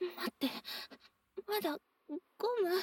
待って。まだゴム？